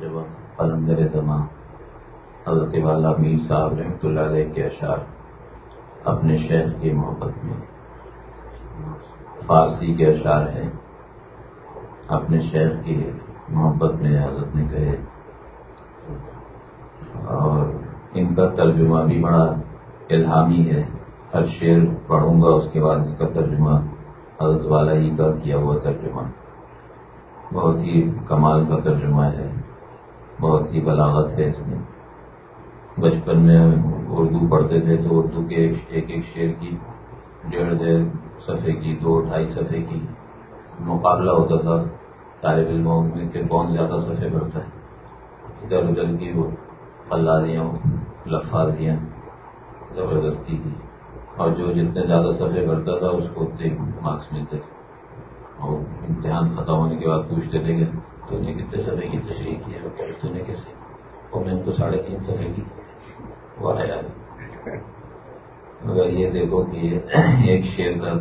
جب قلندر زماں حضرت والا میر صاحب رحمۃ اللہ علیہ کے اشعار اپنے شہر کی محبت میں۔ فارسی کے اشعار ہیں، اپنے شہر کی محبت میں حضرت نے کہے۔ اور ان کا ترجمہ بھی بڑا الہامی ہے۔ ہر شعر پڑھوں گا، اس کے بعد اس کا ترجمہ حضرت والا ہی کا کیا ہوا ترجمہ۔ بہت ہی کمال کا ترجمہ ہے۔ بہت ہی بلاغت ہے اس میں۔ بچپن میں اردو پڑھتے تھے تو اردو کے ایک ایک شعر کی ڈیڑھ ڈیڑھ صفحے کی، دو ڈھائی صفحے کی مقابلہ ہوتا تھا۔ طالب علموں میں کہ کون زیادہ صفحے بھرتا ہے ادھر ادھر کی وہ فلادیاں لفاظیاں زبردستی کی۔ اور جو جتنے زیادہ صفحے بھرتا تھا اس کو اتنے مارکس ملتے تھے۔ اور امتحان ختم ہونے کے بعد پوچھتے تھے کہ تو نے کتنے سفے کی تشریح کی ہے؟ تو نے کیسے؟ اور میں نے تو ساڑھے تین سفے کی۔ وہ مگر یہ دیکھو کہ ایک شعر کا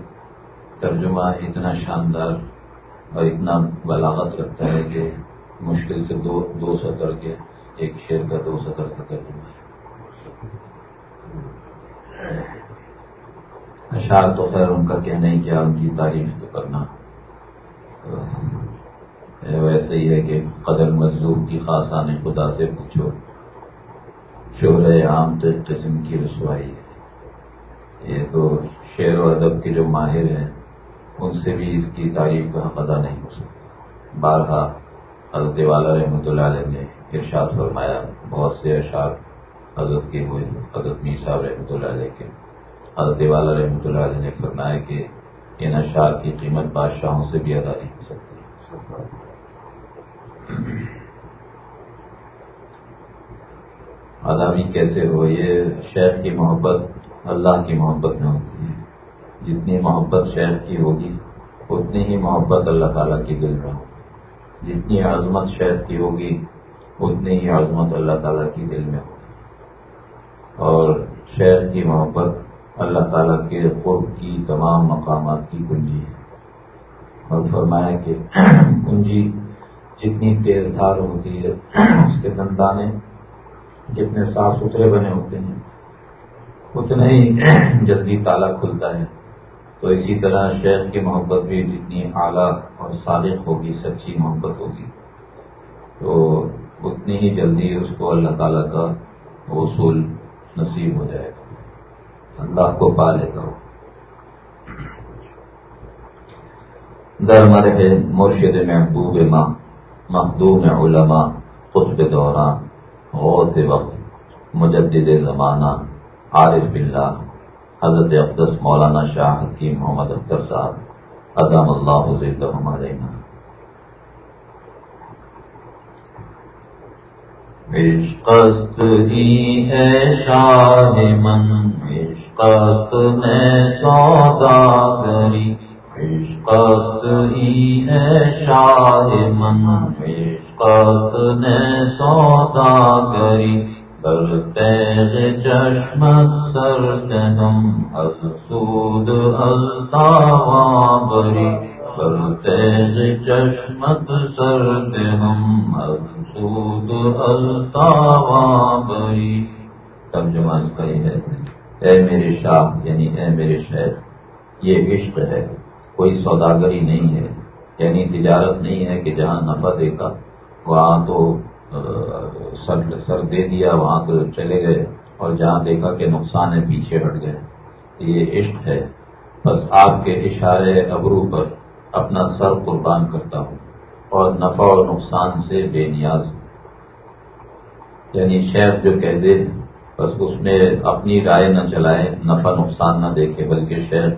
ترجمہ اتنا شاندار اور اتنا بلاغت رکھتا ہے کہ مشکل سے دو دو سطر کے ایک شعر کا دو سطر کا ترجمہ ہے۔ اشار تو خیر ان کا کہنا ہی کیا، ان کی تعریف تو کرنا۔ ویسے ہی ہے کہ قدر مزدور کی خاص خدا سے پوچھو۔ شہر عام تو قسم کی رسوائی ہے۔ یہ تو شعر و ادب کے جو ماہر ہیں، ان سے بھی اس کی تعریف کا حق ادا نہیں ہو سکتا۔ بارہا، حضرت والا رحمۃ اللہ علیہ نے ارشاد فرمایا، بہت سے اشعار حضرت کے ہوئے، حضرت میر صاحب رحمۃ اللہ علیہ کے۔ حضرت والا رحمۃ اللہ علیہ نے فرمایا کہ ان اشعار کی قیمت بادشاہوں سے بھی ادا نہیں ہو سکتی۔ ادابی کیسے ہو؟ یہ شیخ کی محبت اللہ کی محبت میں ہوتی ہے۔ جتنی محبت شیخ کی ہوگی، اتنی ہی محبت اللہ تعالیٰ کی دل میں ہوگی۔ جتنی عظمت شیخ کی ہوگی، اتنی ہی عظمت اللہ تعالیٰ کی دل میں ہوگی۔ اور شیخ کی محبت اللہ تعالیٰ کے قرب کی تمام مقامات کی کنجی ہے۔ اور فرمایا کہ کنجی جتنی تیز دھار ہوتی ہے، اس کے دندانے جتنے صاف ستھرے بنے ہوتے ہیں، اتنا ہی جلدی تالا کھلتا ہے۔ تو اسی طرح شیخ کی محبت بھی جتنی اعلیٰ اور صادق ہوگی، سچی محبت ہوگی۔ تو اتنی ہی جلدی اس کو اللہ تعالیٰ کا اصول نصیب ہو جائے گا۔ اللہ کو پا لے گا در مرح مرشد محبوب ماں مخدوم علماء، خطب دوران، غوث وقت، مجدد زمانہ، عارف بلّہ حضرت اقدس مولانا شاہ حکیم محمد اختر صاحب عظام اللہ حضرت علیہ عشقست ہی ہے شاہ من، عشقست میں سودا گری عشقست ہی ہے شاہ من عشقست نے سودا کری بر تیغ چشمت سر تنم السود التاوا بری بر تیغ چشمت سر تنم السود التاوا بری ترجمہ اس کا یہ ہے، اے میرے شاہ یعنی اے میرے شہر، یہ عشق ہے۔ کوئی سوداگری نہیں ہے۔ یعنی تجارت نہیں ہے کہ جہاں نفع دیکھا، وہاں تو سر سر دے دیا، وہاں تو چلے گئے اور جہاں دیکھا کہ نقصان ہے، پیچھے ہٹ گئے۔ یہ عشق ہے۔ بس آپ کے اشارے ابرو پر اپنا سر قربان کرتا ہوں اور نفع اور نقصان سے بے نیاز ہوں۔ یعنی شیخ جو کہہ دے، بس اس میں اپنی رائے نہ چلائے، نفع نقصان نہ دیکھے، بلکہ شیخ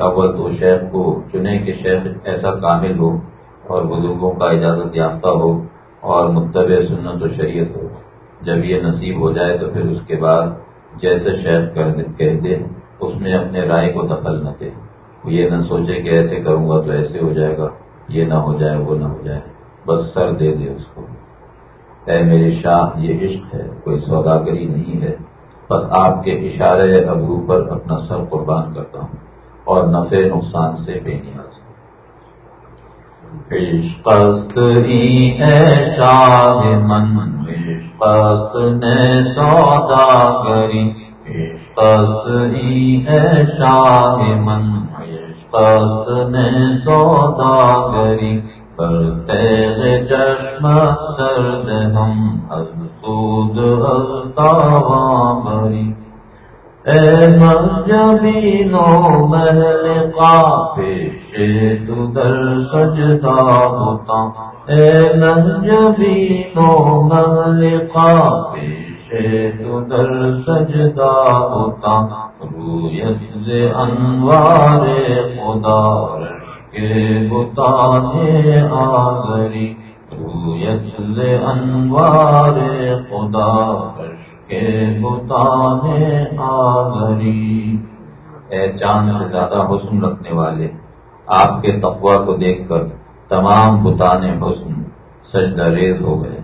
اول تو شیخ کو چنے کہ شیخ ایسا کامل ہو اور بزرگوں کا اجازت یافتہ ہو اور متبع سنت و شریعت ہو۔ جب یہ نصیب ہو جائے تو پھر اس کے بعد جیسے شیخ کہہ دے، اس میں اپنے رائے کو دخل نہ دے۔ یہ نہ سوچے کہ ایسے کروں گا تو ایسے ہو جائے گا، یہ نہ ہو جائے، وہ نہ ہو جائے۔ بس سر دے دے اس کو۔ اے میرے شاہ، یہ عشق ہے، کوئی سوداگری نہیں ہے۔ بس آپ کے اشارے ابرو پر اپنا سر قربان کرتا ہوں۔ اور نفع نقصان سے بے نیاز۔ عشقست ہی ہے شاہ من، عشقست نے سودا گری عشقست ہی ہے شاہ من، عشقست نے سودا گری کرتے چشم سرد ہم السود التاوا بری۔ اے مرجبینو محل کا پیش تو در سجدہ ہوتا اے مرجبینو محل کا پیش تو در سجدہ ہوتا رویت انوار خدا رش کے بتانے آگری رویت انوار خدا رش کے بتانے آگری اے چاند سے زیادہ حسن رکھنے والے، آپ کے تقوا کو دیکھ کر تمام بتانے حسن سجدہ ریز ہو گئے۔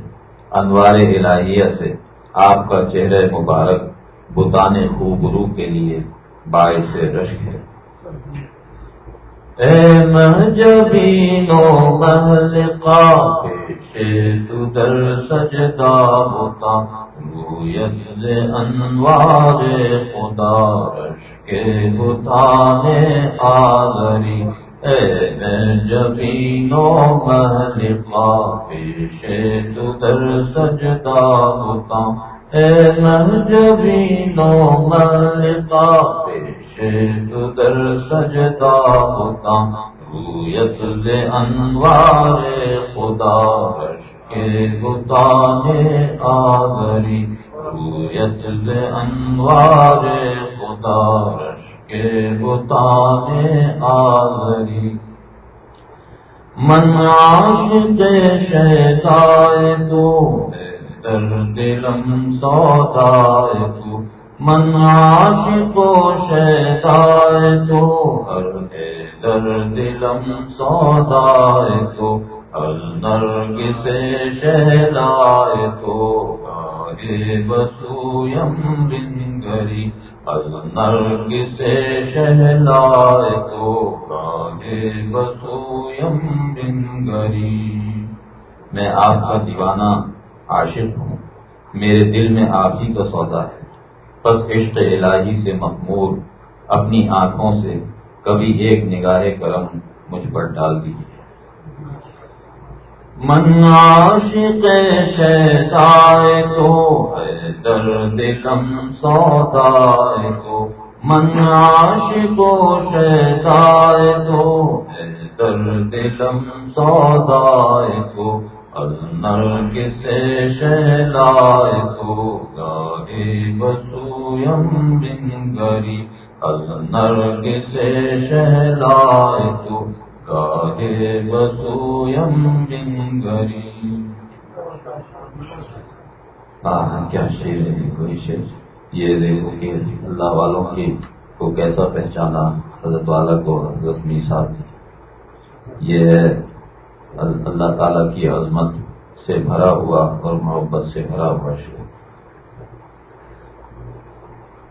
انوار الہیہ سے آپ کا چہرہ مبارک بتانے خوبرو کے لیے باعث رشک ہے۔ اے مہجبینو محل پیش تو در سجدہ ہوتا۔ رویت انوار خدا رش کے بتانے آگری اے مہجبینو محل پیش تو در سجدہ ہوتا اے مہجبینو محل پیش تو در سجدہ ہوتا رویت انوار خدا رش کے بتانے آگری رویت انوار خدا رش کے بتانے آگری من عاشق شیدائے تو، در دلم سودائے تو۔ من عاشق و تو، ہر در دلم سودائے تو۔ ہر سے شہلائے تو گاہے بسویم بن گری سے شہلائے تو گاہے بسویم بن گری میں آپ کا دیوانہ عاشق ہوں۔ میرے دل میں آپ ہی کا سودا ہے۔ بس عشق الہی سے مخمور اپنی آنکھوں سے کبھی ایک نگاہ کرم مجھ پر ڈال دیجیے۔ من عاشق شیدائے تو ہے درد کم سودائے تو من عاشق شیدائے تو ہے درد کم سودائے تو النرگ سے شہلائے تو گاہے بسویم بن گری۔ النرگ سے شہلائے تو ہاں،, ہاں کیا شیر ہے؟ کوئی شیر یہ دیکھو کہ اللہ والوں کی کو کیسا پہچانا حضرت والا کو، حضرت میسا یہ ہے اللہ تعالیٰ کی عظمت سے بھرا ہوا اور محبت سے بھرا ہوا شعر۔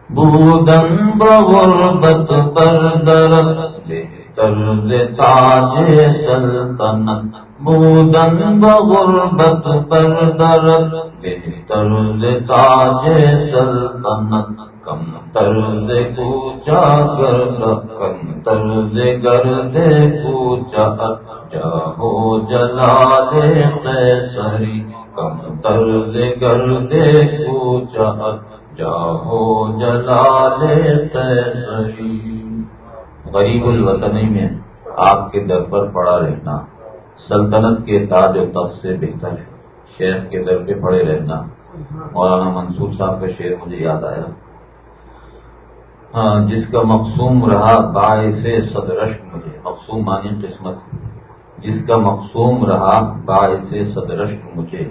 بودن بغربت پر درد طرز تاج سلطنت بودن بغربت پر درد طرز تاج سلطنت، کم طرز کوچا گر کم طرز گرد کوچا۔ جاہو جلال قیسری کم طرز گردے کوچا۔ جاہو جلال قیسری غریب الوطنی میں آپ کے در پر پڑا رہنا، سلطنت کے تاج و تخت سے بہتر شیخ کے در پہ پڑے رہنا۔ مولانا منصور صاحب کا شعر مجھے یاد آیا۔ ہاں، جس کا مقصوم رہا باعث صدرشک مجھے، مقصوم مانی قسمت۔ جس کا مقصوم رہا باعث صدرشک مجھے۔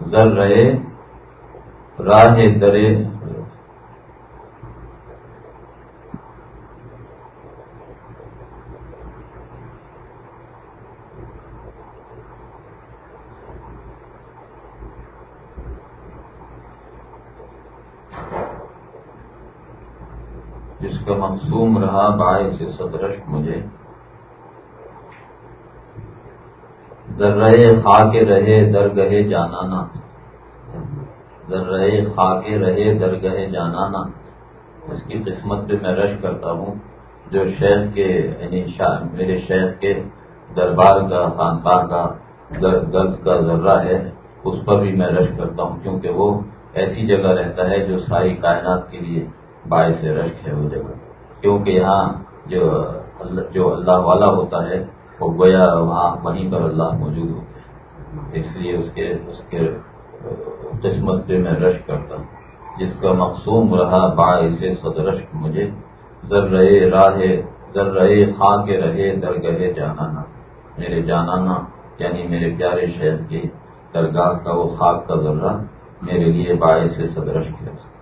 زر رہے، راہ درے جس کا مقصوم رہا باعث صدرشک مجھے۔ ذرے خا کے رہے درگہے جانانا۔ ذرے خا کے رہے درگہے جانانا۔ اس کی قسمت پہ میں رش کرتا ہوں۔ جو شہر کے یعنی میرے شہر کے دربار کا، خانقاہ کا گرد کا ذرہ ہے، اس پر بھی میں رش کرتا ہوں، کیونکہ وہ ایسی جگہ رہتا ہے جو ساری کائنات کے لیے باعث رشک ہے وہ جگہ کیونکہ یہاں جو جو اللہ والا ہوتا ہے، وہ گویا وہاں وہیں پر اللہ موجود ہوتے ہیں اس لیے اس کے اس کے قسمت پہ میں رش کرتا ہوں۔ جس کا مقصوم رہا باعث صدرشک مجھے۔ ذر رہے راہ ذر رہے خاں کے رہے درگہے جانانا۔ میرے جانانا یعنی میرے پیارے شہر کے درگاہ کا وہ خاک کا ذرہ میرے لیے باعث صدرش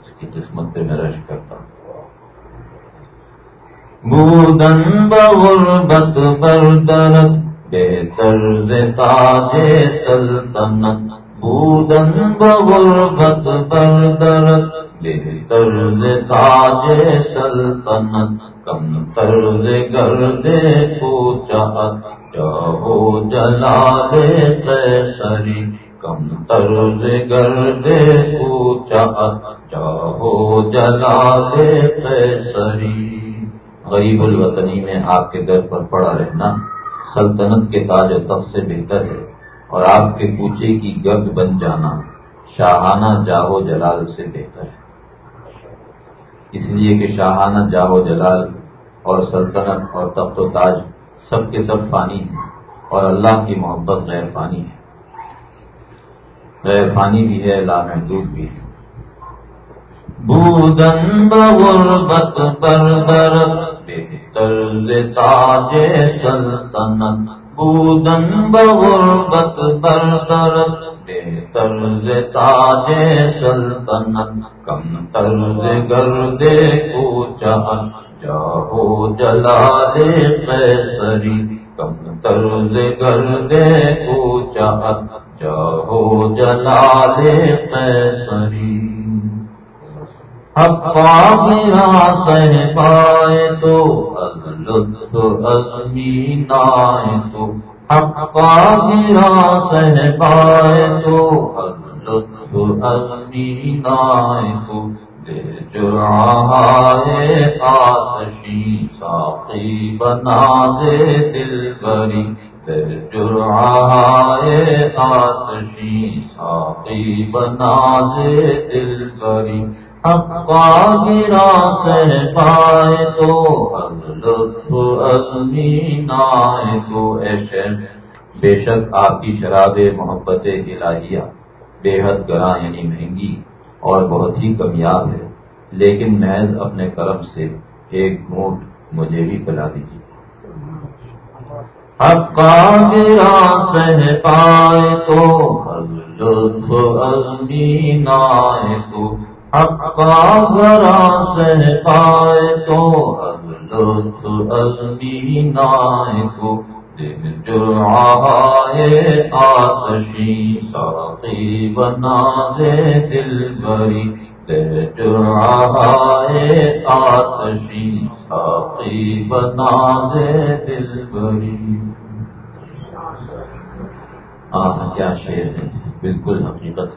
اس کی قسمت پہ میں رش کرتا ہوں۔ بودن بغربت بردرت بہتر تاج سلطنت۔ بودن بغربت بردرت بہتر تاج سلطنت۔ کم طرز گردے کو چاہت چاہو جلا دے سری کم طرز گردے کو چاہو اچھا جلا دے سری غریب الوطنی میں آپ کے در پر پڑا رہنا سلطنت کے تاج و تخت سے بہتر ہے اور آپ کے کوچے کی گرد بن جانا شاہانہ جاہو جلال سے بہتر ہے۔ اس لیے کہ شاہانہ جاہو جلال اور سلطنت اور تخت و تاج سب کے سب فانی ہیں اور اللہ کی محبت غیر فانی ہے۔ غیر فانی بھی ہے لامحدود بھی ہے۔ بودن بغربت بربرت بہتر تاج سلطنت۔ بودن بغربت بربرت بہتر تاج سلطنت۔ کم طرز گردے کو چاہ جاہو جلا دے قیسری کم طرز گردے کو چاہ جاہو جلا دے قیسری حقا گرا سہ پائے تو لطف ازمی تو۔ حقا گرا سہ پائے تو لطف ازمی نائے تو۔ جرائے آتشی ساقی بنا دے دل بری۔ جرائے آتشی ساقی بنا دے دل بری حقا گرا سے پائے تو لطف ازمی نائے تو ایشے بے شک آپ کی شراب محبت الہیہ بے حد گراں یعنی مہنگی اور بہت ہی کمیاب ہے، لیکن محض اپنے کرم سے ایک گھونٹ مجھے بھی پلا دیجیے۔ حقا گرا سہ پائے تو لطف ازمی نائے تو۔ حقا گرا سہ پائے تو لطف ازمی نائے تو۔ جو آئے آتشی ساقی بنا دے دل بری جو آئے آتشی ساقی بنا دے دل بری آہ کیا شعر ہے؟ بالکل حقیقت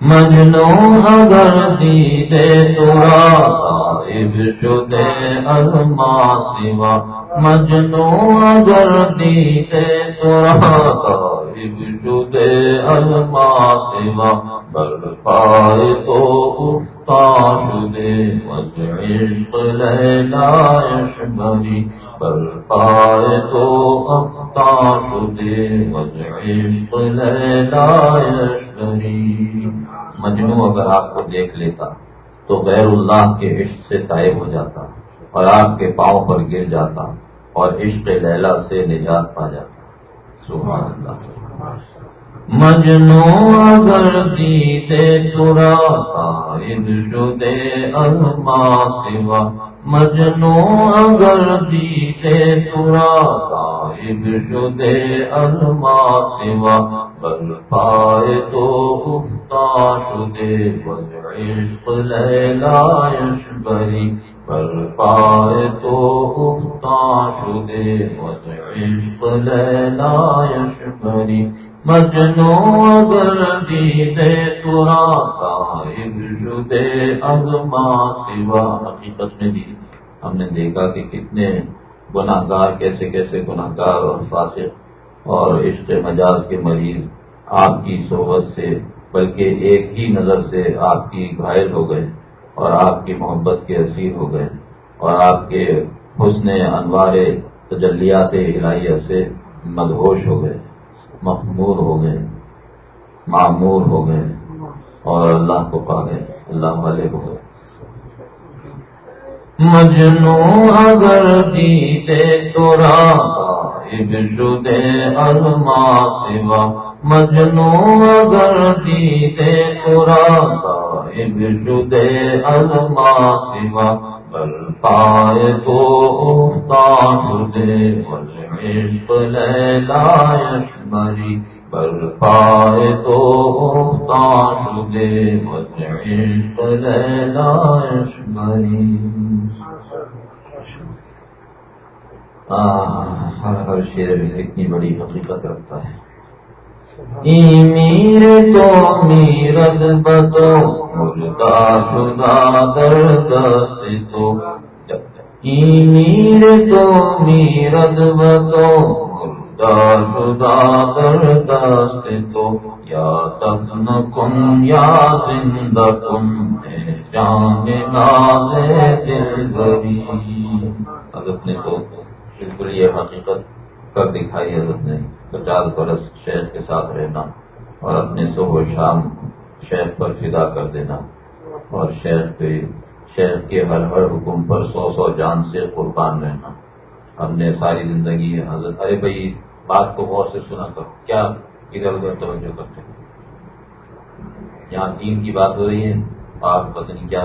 مجنو اگر دیدے تو صاحب شدے الما سوا۔ مجنو اگر دیتے تو غائب شدے الما سوا۔ بر پائے تو افتا شدے مج عشق لیلائش بر پائے تو افتا شدے مج عشق مجنو اگر آپ کو دیکھ لیتا تو غیر اللہ کے عشق سے طائب ہو جاتا اور آپ کے پاؤں پر گر جاتا اور عشق لیلا سے نجات پا جاتا۔ سبحان اللہ۔ مجنو اگر دیتے ترا قائد شدے الما سوا مجنو اگر دیتے ترا قائد شدے الما سوا، بل پائے تو افتا شدے، بل عشق لیلا بری پر پائے تو اگتا شدے مت عشق لیلا یشمری مجنو اگر دیدے تورا صاحب شدے ازما سوا۔ حقیقت میں بھی ہم نے دیکھا کہ کتنے گناہ گار کیسے کیسے گناہ گار اور فاسق اور عشق مجاز کے مریض آپ کی صحبت سے، بلکہ ایک ہی نظر سے آپ کی گھائل ہو گئے اور آپ کی محبت کے اسیر ہو گئے اور آپ کے حسن انوار تجلیات الہیہ سے مدہوش ہو گئے، مخمور ہو گئے، معمور ہو گئے اور اللہ کو پا گئے، اللہ والے ہو گئے۔ مجنو اگر دیتے تو شدے ازما سوا۔ مجنو اگر دیتے تو شدے ازما سوا۔ بل پائے تو شدے عشق لیلا یشمری بل پائے تو شدے عشق لیلا یشمری ہر ہر شیر میں اتنی بڑی حقیقت رکھتا ہے۔ میر تو میرد بدو مردہ شدہ درد سے تو میر تو میرد بدو مردہ شدہ درد سے تو یا تفن کن یا زندہ کن جان ناز دل بری۔ حضرت نے تو بالکل یہ حقیقت کر دکھائی حضرت نے۔ پچاس برس شہر کے ساتھ رہنا اور اپنے صبح و شام شہر پر فدا کر دینا اور شہر کے شہر کے ہر ہر حکم پر سو سو جان سے قربان رہنا۔ ہم نے ساری زندگی حضرت ارے بھائی، بات کو غور سے سنا کر کیا ادھر ادھر توجہ کرتے ہیں؟ یہاں دین کی بات ہو رہی ہے، آپ پتہ نہیں کیا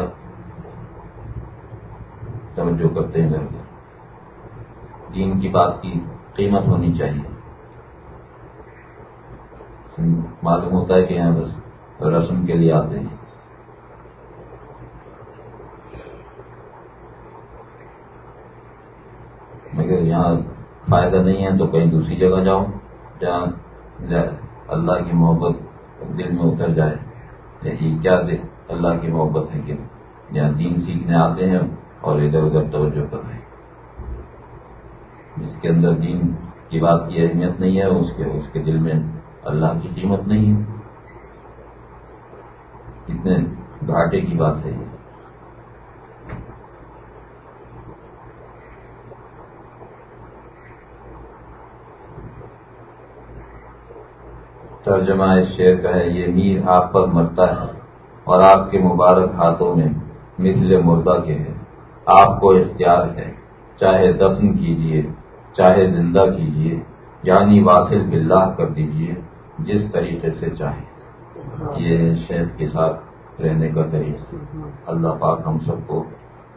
توجہ کرتے ہیں۔ گھر دین کی بات کی قیمت ہونی چاہیے۔ معلوم ہوتا ہے کہ یہاں بس رسم کے لیے آتے ہیں۔ مگر یہاں فائدہ نہیں ہے تو کہیں دوسری جگہ جاؤ جہاں اللہ کی محبت دل میں اتر جائے۔ یہ کیا اللہ کی محبت ہے کہ یہاں دین سیکھنے آتے ہیں اور ادھر ادھر توجہ کر رہے ہیں جس کے اندر دین کی بات کی اہمیت نہیں ہے، اس کے اس کے دل میں اللہ کی قیمت نہیں ہے۔ اتنے گھاٹے کی بات ہے یہ۔ ترجمہ اس شعر کا ہے، یہ میر آپ پر مرتا ہے اور آپ کے مبارک ہاتھوں میں مثل مردہ کے ہے آپ کو اختیار ہے، چاہے دفن کیجیے چاہے زندہ کیجیے یعنی واصل باللہ کر دیجیے جس طریقے سے چاہے یہ شیخ کے ساتھ رہنے کا طریقہ اللہ پاک ہم سب کو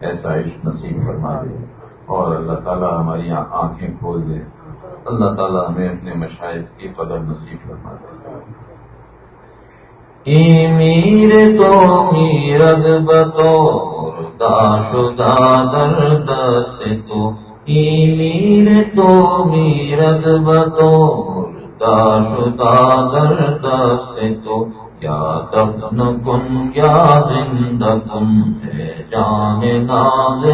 ایسا عشق نصیب فرما دے۔ اور اللہ تعالیٰ ہماری آنکھیں کھول دے۔ اللہ تعالیٰ ہمیں اپنے مشاہد کی قدر نصیب فرما دے۔ میر تو میرد بتو شدہ درد سے تو میر تو میرد بتو شدہ درد سے تو یا دفن کن یا زندہ کن؟ ہے جان ناز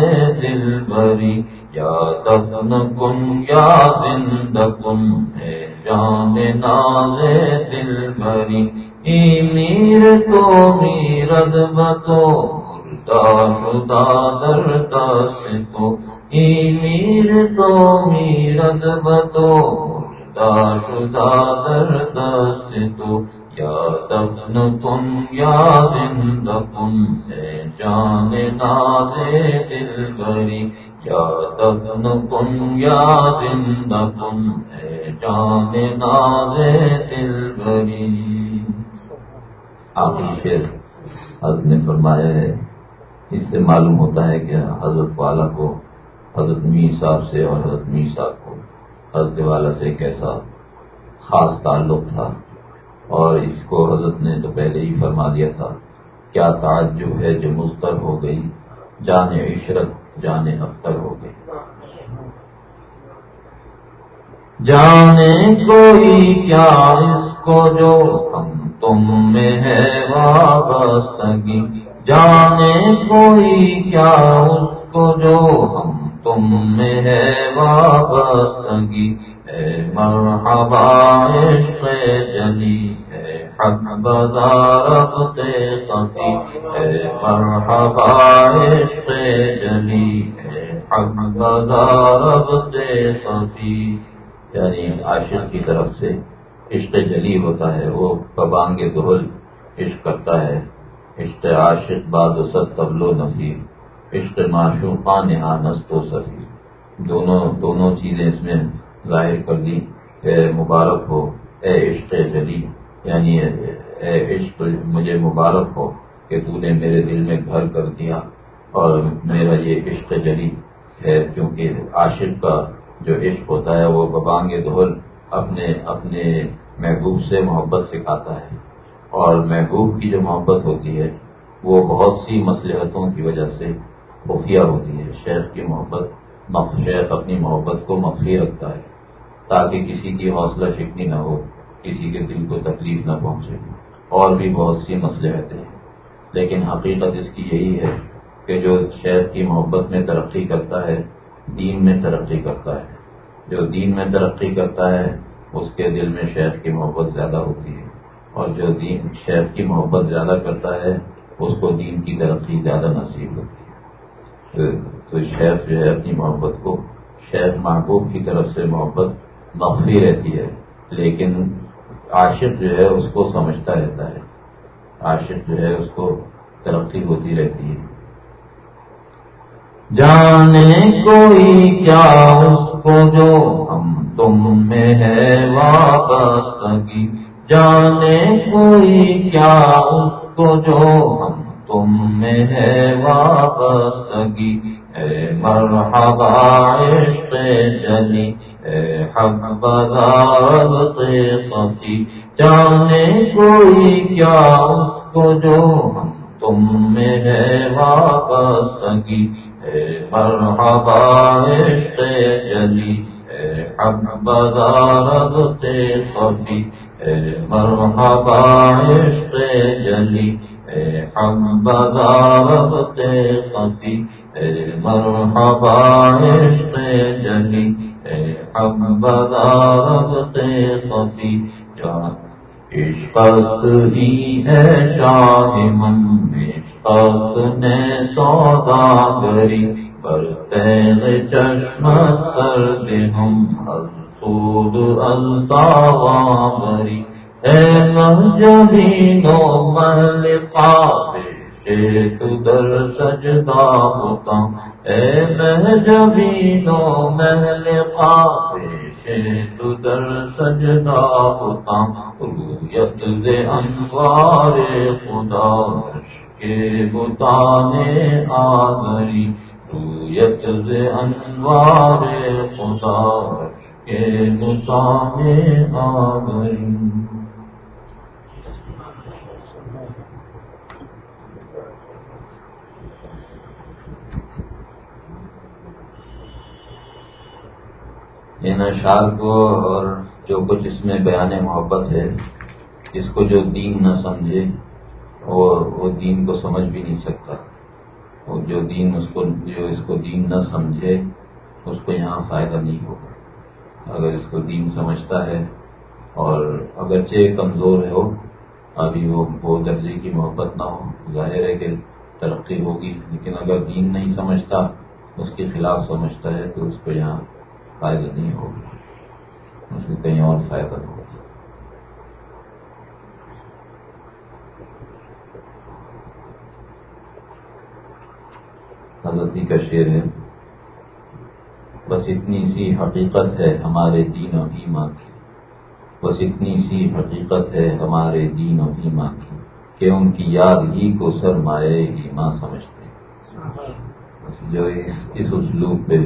دل بری یا دفن کن یا زندہ کن؟ ہے جان ناز دل بری میر تو میرد بتو شدہ درد سے تو میر تو میرد بتو شدہ درد سے تو یا دفن تم یا زندہ تم ہے جان ناز دل بری یا دفن تم یا زندہ تم ہے جان ناز دل بری۔ آخری شیر حضرت نے فرمایا ہے، اس سے معلوم ہوتا ہے کہ حضرت والا کو حضرت میر صاحب سے اور حضرت میر صاحب کو۔ حضرت والا سے کیسا خاص تعلق تھا اور اس کو حضرت نے تو پہلے ہی فرما دیا تھا، کیا تعجب ہے جو مستر ہو گئی، جان عشرت جانے اختر ہو گئی۔ جانے کوئی کیا اس کو جو ہم تم میں ہے وابستگی۔ جانے کوئی کیا اس کو جو ہم تم میں ہے وابستگی، اے مرحبا عشق جلی ہے حق بازار سے سسی اے مرحبا عشق جلی ہے حق بازار سے سسی یعنی عاشق کی طرف سے عشق جلی ہوتا ہے، وہ پبانگ دہل عشق کرتا ہے، عشق عاشق باد و ست تبلو نصیب۔ عشق معشوقان نہا نست و سفی دونوں دونوں چیزیں اس میں ظاہر کر دی کہ مبارک ہو، اے عشق جلی۔ یعنی اے عشق مجھے مبارک ہو کہ تو نے میرے دل میں گھر کر دیا اور میرا یہ عشق جلی ہے۔ کیونکہ عاشق کا جو عشق ہوتا ہے، وہ ببانگ دہل اپنے اپنے محبوب سے محبت سکھاتا ہے۔ اور محبوب کی جو محبت ہوتی ہے، وہ بہت سی مصلحتوں کی وجہ سے خفیہ ہوتی ہے۔ شیخ کی محبت شیخ اپنی محبت کو مخفی رکھتا ہے، تاکہ کسی کی حوصلہ شکنی نہ ہو، کسی کے دل کو تکلیف نہ پہنچے۔ اور بھی بہت سی مصلحتیں ہیں۔ لیکن حقیقت اس کی یہی ہے کہ جو شیخ کی محبت میں ترقی کرتا ہے، دین میں ترقی کرتا ہے۔ جو دین میں ترقی کرتا ہے، اس کے دل میں شیخ کی محبت زیادہ ہوتی ہے۔ اور جو دین شیخ کی محبت زیادہ کرتا ہے، اس کو دین کی ترقی زیادہ نصیب ہوتی ہے۔ تو شیخ جو ہے اپنی محبت کو شیخ محبوب کی طرف سے محبت مخفی رہتی ہے، لیکن عاشق جو ہے اس کو سمجھتا رہتا ہے۔ عاشق جو ہے اس کو ترقی ہوتی رہتی ہے۔ جانے کوئی کیا اس کو جو ہم تم میں ہے وابستگی۔ جانے کوئی کیا اس کو جو ہم تم میں ہے وابستگی اے مرحبا، عشق جلی۔ اے حق بغاوت خفی جانے کوئی کیا اس کو جو ہم تم میں ہے وابستگی اے مرحبا، عشق جلی۔ اے حق بازار خفی مرحبا، عشق جلی۔ حق بازار خفی مرحبا عشق جلی اے حق بازار خفی عشق ہی ہے شاہ من نے سودا گری پر تیل چشم سر ہم سود الطاوری اے جبھی نو مل تدر سجدا ہوتا اے میں جبھی نو محل پاپے تدر سجدا ہوتا رویت دے انوار خدا کے بتانے آگری رویت انوار خدا کے بتانے آگری ان اشعار کو اور جو کچھ اس میں بیان محبت ہے، اس کو جو دین نہ سمجھے، وہ دین کو سمجھ بھی نہیں سکتا۔ اور جو دین اس کو جو اس کو دین نہ سمجھے، اس کو یہاں فائدہ نہیں ہوگا۔ اگر اس کو دین سمجھتا ہے اور اگرچہ کمزور ہے ہو ابھی وہ وہ درجے کی محبت نہ ہو، ظاہر ہے کہ ترقی ہوگی، لیکن اگر دین نہیں سمجھتا، اس کے خلاف سمجھتا ہے، تو اس کو یہاں فائدہ نہیں ہوگا اس کو کہیں اور فائدہ ہوگا حضرتی کا شعر ہے بس اتنی سی حقیقت ہے ہمارے دین و ایمان کی۔ بس اتنی سی حقیقت ہے ہمارے دین و ایمان کی کہ ان کی یاد ہی کو سرمایہ ہی ماں سمجھتے بس جو اس اس اسلوب پہ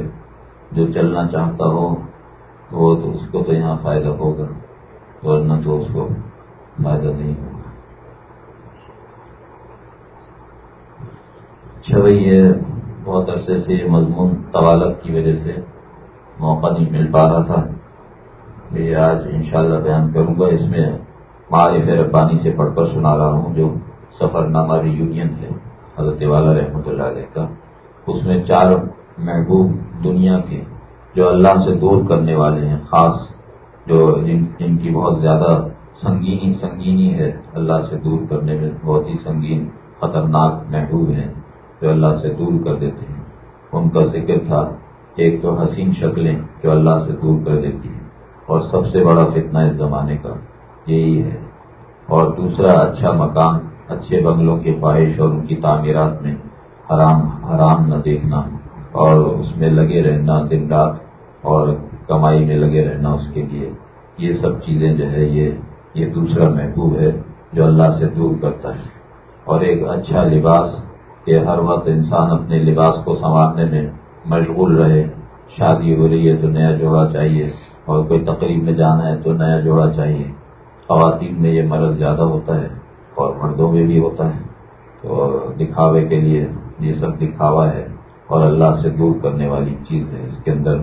جو چلنا چاہتا ہو، وہ تو اس کو تو یہاں فائدہ ہوگا، ورنہ تو اس کو فائدہ نہیں ہوگا۔ اچھا بھائی، یہ بہت عرصے سے یہ مضمون طوالت کی وجہ سے موقع نہیں مل پا رہا تھا۔ یہ آج انشاءاللہ بیان کروں گا۔ اس میں معرف ربانی سے پڑھ کر سنا رہا ہوں، جو سفر نامہ یونین ہے، حضرت والا رحمۃ اللہ علیہ کا۔ اس میں چار محبوب دنیا کے جو اللہ سے دور کرنے والے ہیں، خاص جو جن جن کی بہت زیادہ سنگینی سنگینی ہے، اللہ سے دور کرنے میں بہت ہی سنگین، خطرناک، محبوب ہیں، جو اللہ سے دور کر دیتے ہیں۔ ان کا ذکر تھا، ایک تو حسین شکلیں جو اللہ سے دور کر دیتی ہیں، اور سب سے بڑا فتنہ اس زمانے کا یہی ہے۔ اور دوسرا اچھا مکان اچھے بنگلوں کی خواہش اور ان کی تعمیرات میں حرام حرام نہ دیکھنا۔ اور اس میں لگے رہنا دن رات اور کمائی میں لگے رہنا اس کے لیے۔ یہ سب چیزیں جو ہے یہ یہ دوسرا محبوب ہے جو اللہ سے دور کرتا ہے۔ اور ایک اچھا لباس کہ ہر وقت انسان اپنے لباس کو سنوارنے میں مشغول رہے۔ شادی ہو رہی ہے تو نیا جوڑا چاہیے اور کوئی تقریب میں جانا ہے تو نیا جوڑا چاہیے۔ خواتین میں یہ مرض زیادہ ہوتا ہے اور مردوں میں بھی ہوتا ہے۔ تو دکھاوے کے لیے یہ سب دکھاوا ہے۔ اور اللہ سے دور کرنے والی چیز ہے، اس کے اندر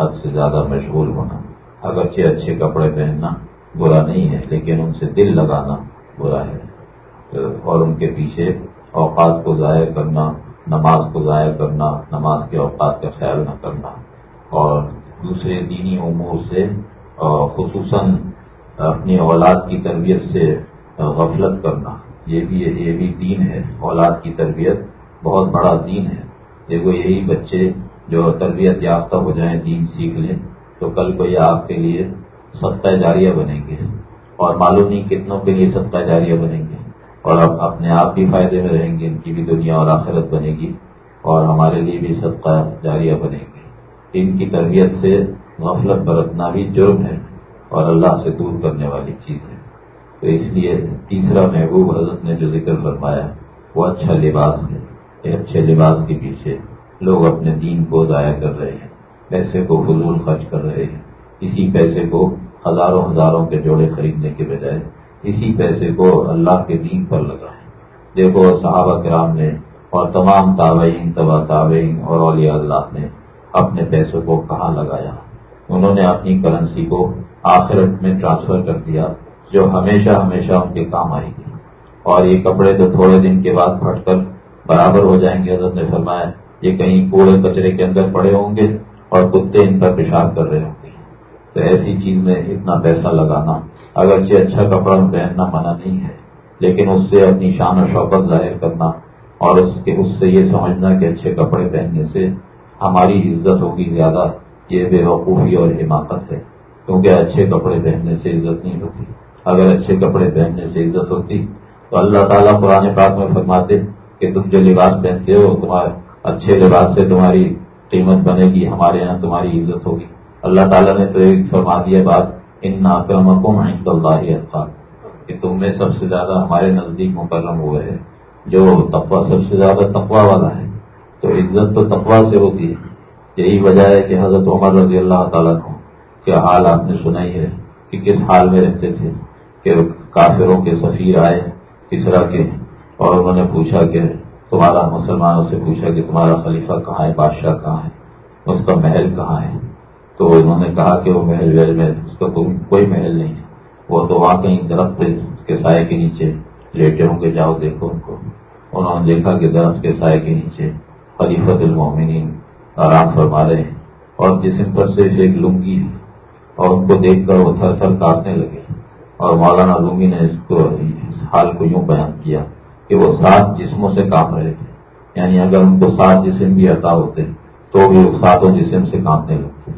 حد سے زیادہ مشغول ہونا۔ اگرچہ اچھے کپڑے پہننا برا نہیں ہے، لیکن ان سے دل لگانا برا ہے۔ اور ان کے پیچھے اوقات کو ضائع کرنا، نماز کو ضائع کرنا، نماز کے اوقات کا خیال نہ کرنا۔ اور دوسرے دینی امور سے خصوصاً اپنی اولاد کی تربیت سے غفلت کرنا۔ یہ بھی یہ بھی دین ہے۔ اولاد کی تربیت بہت بڑا دین ہے۔ دیکھو یہی بچے جو تربیت یافتہ ہو جائیں، دین سیکھ لیں، تو کل کو یہ آپ کے لیے سستا جاریہ بنیں گے۔ اور معلوم نہیں کتنوں کے لیے سستا جاریہ بنیں گے۔ اور اب اپنے آپ بھی فائدے میں رہیں گے، ان کی بھی دنیا اور آخرت بنے گی۔ اور ہمارے لیے بھی صدقہ جاریہ بنے گی ان کی تربیت سے غفلت برتنا بھی جرم ہے اور اللہ سے دور کرنے والی چیز ہے۔ تو اس لیے تیسرا محبوب حضرت نے جو ذکر فرمایا، وہ اچھا لباس ہے۔ اچھے لباس کے پیچھے۔ لوگ اپنے دین کو ضائع کر رہے ہیں، پیسے کو فضول خرچ کر رہے ہیں۔ اسی پیسے کو ہزاروں ہزاروں کے جوڑے خریدنے کے بجائے اسی پیسے کو اللہ کے دین پر لگائیں۔ دیکھو، صحابہ کرام نے اور تمام تابعین، تبا تابعین اور اولیاء اللہ نے اپنے پیسے کو کہاں لگایا؟ انہوں نے اپنی کرنسی کو آخرت میں ٹرانسفر کر دیا، جو ہمیشہ ہمیشہ ان کے کام آئے گی۔ اور یہ کپڑے تو تھوڑے دن کے بعد پھٹ کر برابر ہو جائیں گے، حضرت نے فرمایا، یہ کہیں کوڑے کچرے کے اندر پڑے ہوں گے اور کتے ان پر پیشاب کر رہے ہوں گے۔ تو ایسی چیز میں اتنا پیسہ لگانا، اگرچہ اچھا کپڑا پہننا منع نہیں ہے، لیکن اس سے اپنی شان و شوقت ظاہر کرنا اور اس کے، اس سے یہ سمجھنا کہ اچھے کپڑے پہننے سے ہماری عزت ہوگی زیادہ، یہ بے وقوفی اور حماقت ہے، کیونکہ اچھے کپڑے پہننے سے عزت نہیں ہوتی۔ اگر اچھے کپڑے پہننے سے عزت ہوتی تو اللہ تعالیٰ پرانے پاک میں فرماتے کہ تم جو لباس پہنتے ہو، تمہارے اچھے لباس سے تمہاری قیمت بنے گی، ہمارے یہاں تمہاری عزت ہوگی۔ اللہ تعالیٰ نے تو ایک فرما دیا بات ان ناکرم اللہ کہ تم میں سب سے زیادہ ہمارے نزدیک مکرم ہوئے ہیں جو تقوا سب سے زیادہ تقوا والا ہے۔ تو عزت تو تقوا سے ہوتی ہے۔ یہی وجہ ہے کہ حضرت عمر رضی اللہ تعالیٰ کو کیا حال آپ نے سنائی ہے کہ کس حال میں رہتے تھے؟ کہ کافروں کے سفیر آئے، کسرا کے اور انہوں نے پوچھا کہ تمہارا مسلمانوں سے پوچھا کہ تمہارا خلیفہ کہاں ہے؟ بادشاہ کہاں ہے؟ اس کا محل کہاں ہے؟ تو انہوں نے کہا کہ وہ محل ویل میں اس کا کوئی محل نہیں ہے۔ وہ تو وہاں کہیں درخت کے سائے کے نیچے لیٹے ہوں گے، جاؤ دیکھو ان کو۔ انہوں نے دیکھا کہ درخت کے سائے کے نیچے خلیفت المومنین آرام فرما رہے ہیں اور جسم پر صرف ایک لنگی ہے اور ان کو دیکھ کر وہ تھر تھر کاٹنے لگے۔ اور مولانا لنگی نے اس کو، اس حال کو یوں بیان کیا کہ وہ سات جسموں سے کام رہے تھے یعنی اگر ان کو سات جسم بھی عطا ہوتے، تو بھی وہ ساتوں جسم سے کامنے لگتے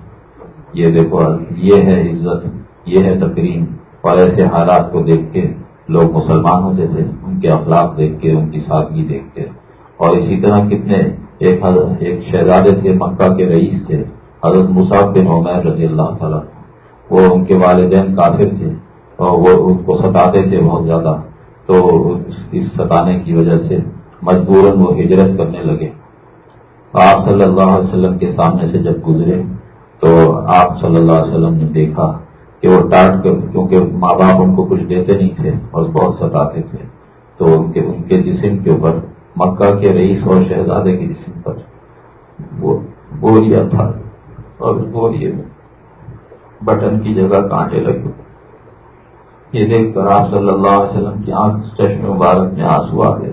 یہ دیکھو، یہ ہے عزت، یہ ہے تقریم اور ایسے حالات کو دیکھ کے لوگ مسلمان ہوتے تھے ان کے اخلاق دیکھ کے، ان کی سادگی دیکھ کے۔ اور اسی طرح کتنے ایک ایک شہزادے تھے مکہ کے رئیس تھے، حضرت مصعب بن عمیر رضی اللہ تعالیٰ۔ وہ ان کے والدین کافر تھے اور وہ ان کو ستاتے تھے بہت زیادہ۔ تو اس ستانے کی وجہ سے مجبوراً وہ ہجرت کرنے لگے۔ آپ صلی اللہ علیہ وسلم کے سامنے سے جب گزرے تو آپ صلی اللہ علیہ وسلم نے دیکھا کہ وہ ڈانٹ کر کیونکہ ماں باپ ان کو کچھ دیتے نہیں تھے اور بہت ستاتے تھے، تو ان کے ان کے جسم کے اوپر، مکہ کے رئیس اور شہزادے کے جسم پر وہ بوریا تھا اور بوریے میں بٹن کی جگہ کانٹے لگے۔ یہ دیکھ کر آپ صلی اللہ علیہ وسلم کی آنکھ چشم مبارک میں آنسو آ گئے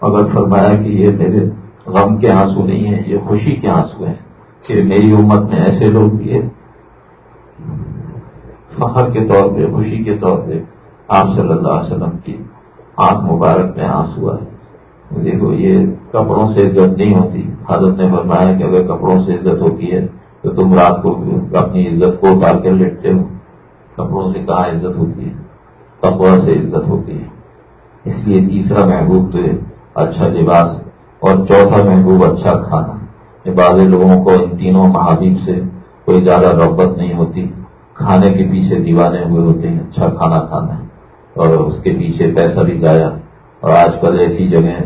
اگر فرمایا کہ یہ میرے غم کے آنسو نہیں ہیں، یہ خوشی کے آنسو ہیں کہ میری امت میں ایسے لوگ یہ فخر کے طور پہ، خوشی کے طور پہ آپ صلی اللہ علیہ وسلم کی آنکھ مبارک میں آنسو آئے۔ دیکھو، یہ کپڑوں سے عزت نہیں ہوتی۔ حضرت نے فرمایا کہ اگر کپڑوں سے عزت ہوتی ہے تو تم رات کو اپنی عزت کو اتار کر لیٹتے ہو۔ کپڑوں سے کہاں عزت ہوتی ہے کپڑوں سے عزت ہوتی ہے۔ اس لیے تیسرا محبوب تو اچھا لباس، اور چوتھا محبوب اچھا کھانا۔ یہ بعض لوگوں کو، ان تینوں محابیب سے کوئی زیادہ رغبت نہیں ہوتی۔ کھانے کے پیچھے دیوانے ہوئے ہوتے ہیں اچھا کھانا کھانا ہے۔ اور اس کے پیچھے پیسہ بھی ضائع۔ اور آج کل ایسی جگہیں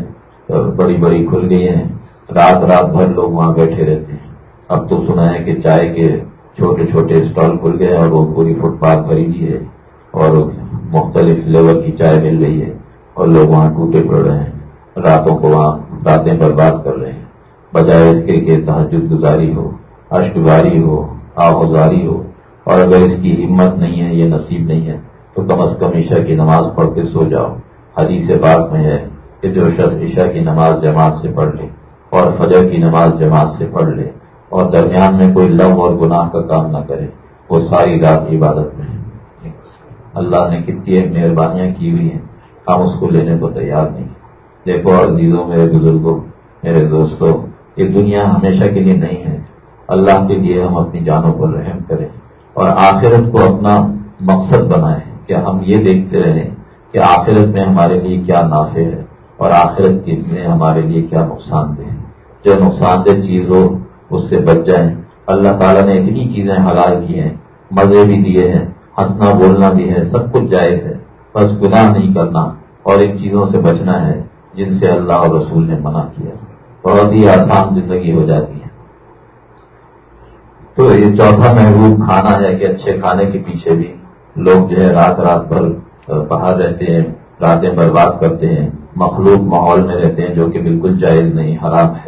بڑی بڑی کھل گئی ہیں۔ رات رات بھر لوگ وہاں بیٹھے رہتے ہیں۔ اب تو سنا ہے کہ چائے کے چھوٹے چھوٹے اسٹال کھل گئے اور وہ پوری فٹ پاتھ بھری ہوئی ہے اور مختلف فلیور کی چائے مل رہی ہے اور لوگ وہاں ٹوٹے پڑ رہے ہیں۔ راتوں کو وہاں راتیں برباد کر رہے ہیں۔ بجائے اس کے کہ تحجد گزاری ہو اشکاری ہو آہوزاری ہو۔ اور اگر اس کی ہمت نہیں ہے، یہ نصیب نہیں ہے، تو کم از کم عشاء کی نماز پڑھ کے سو جاؤ۔ حدیث بات میں ہے کہ جو شخص عشاء کی نماز جماعت سے پڑھ لے اور فجر کی نماز جماعت سے پڑھ لے اور درمیان میں کوئی لو اور گناہ کا کام نہ کرے، وہ ساری رات عبادت میں ہے۔ اللہ نے کتنی مہربانیاں کی ہوئی ہیں، ہم اس کو لینے کو تیار نہیں۔ دیکھو عزیزوں، میرے بزرگوں، میرے دوستوں، یہ دنیا ہمیشہ کے لیے نہیں ہے۔ اللہ کے لیے ہم اپنی جانوں پر رحم کریں اور آخرت کو اپنا مقصد بنائیں کہ ہم یہ دیکھتے رہیں کہ آخرت میں ہمارے لیے کیا نافع ہے اور آخرت میں ہمارے لیے کیا نقصان دہ ہے۔ جو نقصان دہ چیز ہو اس سے بچ جائیں۔ اللہ تعالیٰ نے اتنی چیزیں حلال کی ہیں، مزے بھی دیے ہیں، ہنسنا بولنا بھی ہے، سب کچھ جائز ہے۔ بس گناہ نہیں کرنا اور ان چیزوں سے بچنا ہے جن سے اللہ اور رسول نے منع کیا۔ بہت ہی آسان زندگی ہو جاتی ہے۔ تو یہ چوتھا محبوب کھانا ہے کہ اچھے کھانے کے پیچھے بھی لوگ جو ہے رات رات بھر باہر رہتے ہیں، راتیں برباد کرتے ہیں مخلوق ماحول میں رہتے ہیں جو کہ بالکل جائز نہیں، حرام ہے۔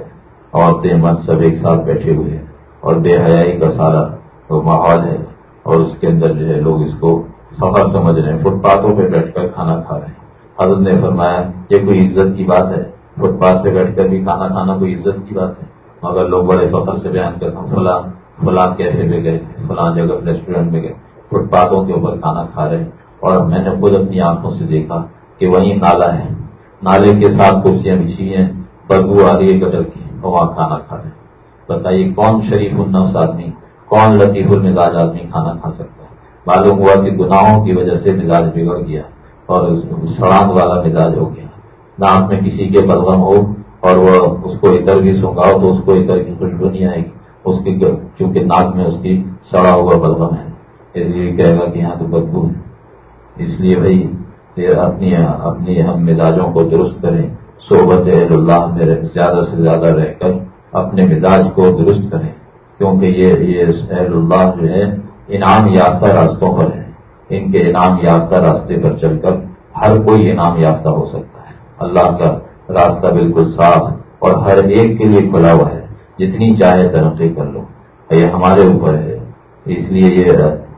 عورتیں مرد سب ایک ساتھ بیٹھے ہوئے ہیں اور بے حیائی کا سارا ماحول ہے اور اس کے اندر جو ہے لوگ اس کو سفر سمجھ رہے ہیں، فٹ پاتھوں پہ بیٹھ کر کھانا کھا رہے ہیں۔ حضرت نے فرمایا، یہ کوئی عزت کی بات ہے؟ فٹ پاتھ پہ بیٹھ کر بھی کھانا کھانا کوئی عزت کی بات ہے؟ مگر لوگ بڑے فخر سے بیان کرتے ہیں، فلاں فلاں کیفے میں گئے تھے، فلاں جگہ ریسٹورینٹ میں گئے۔ فٹ پاتھوں کے اوپر کھانا کھا رہے ہیں۔ اور میں نے خود اپنی آنکھوں سے دیکھا کہ وہیں نالا ہے نالے کے ساتھ کرسیاں بچھی ہیں، بدبو آ رہی ہے گٹر کی۔ وہاں کھانا کھا رہے بتائیے کون شریف النفس آدمی، کون لطیف المزاج آدمی کھانا کھا سکتا ہے؟ معلوم ہوا کہ گناہوں کی وجہ سے مزاج بگڑ گیا اور سڑان والا مزاج ہو گیا۔ ناک میں کسی کے بلغم ہو اور وہ اس کو اتر بھی سنگاؤ تو اس کو اتر کی خوشبو نہیں آئے گی۔ اس کی کیونکہ ناک میں اس کی سڑا ہوا بلغم ہے۔ اس لیے کہے گا کہ یہاں تو بدبو ہے۔ اس لیے بھائی اپنی اپنی ہم مزاجوں کو درست کریں۔ صحبت اہل اللہ میں زیادہ سے زیادہ رہ کر اپنے مزاج کو درست کریں۔ کیونکہ یہ یہ اہل اللہ جو ہے انعام یافتہ راستوں پر ہے ان کے انعام یافتہ راستے پر چل کر ہر کوئی انعام یافتہ ہو سکتا ہے۔ اللہ کا راستہ بالکل صاف اور ہر ایک کے لیے کھلا ہوا ہے۔ جتنی چاہے ترقی کر لو۔ یہ ہمارے اوپر ہے۔ اس لیے یہ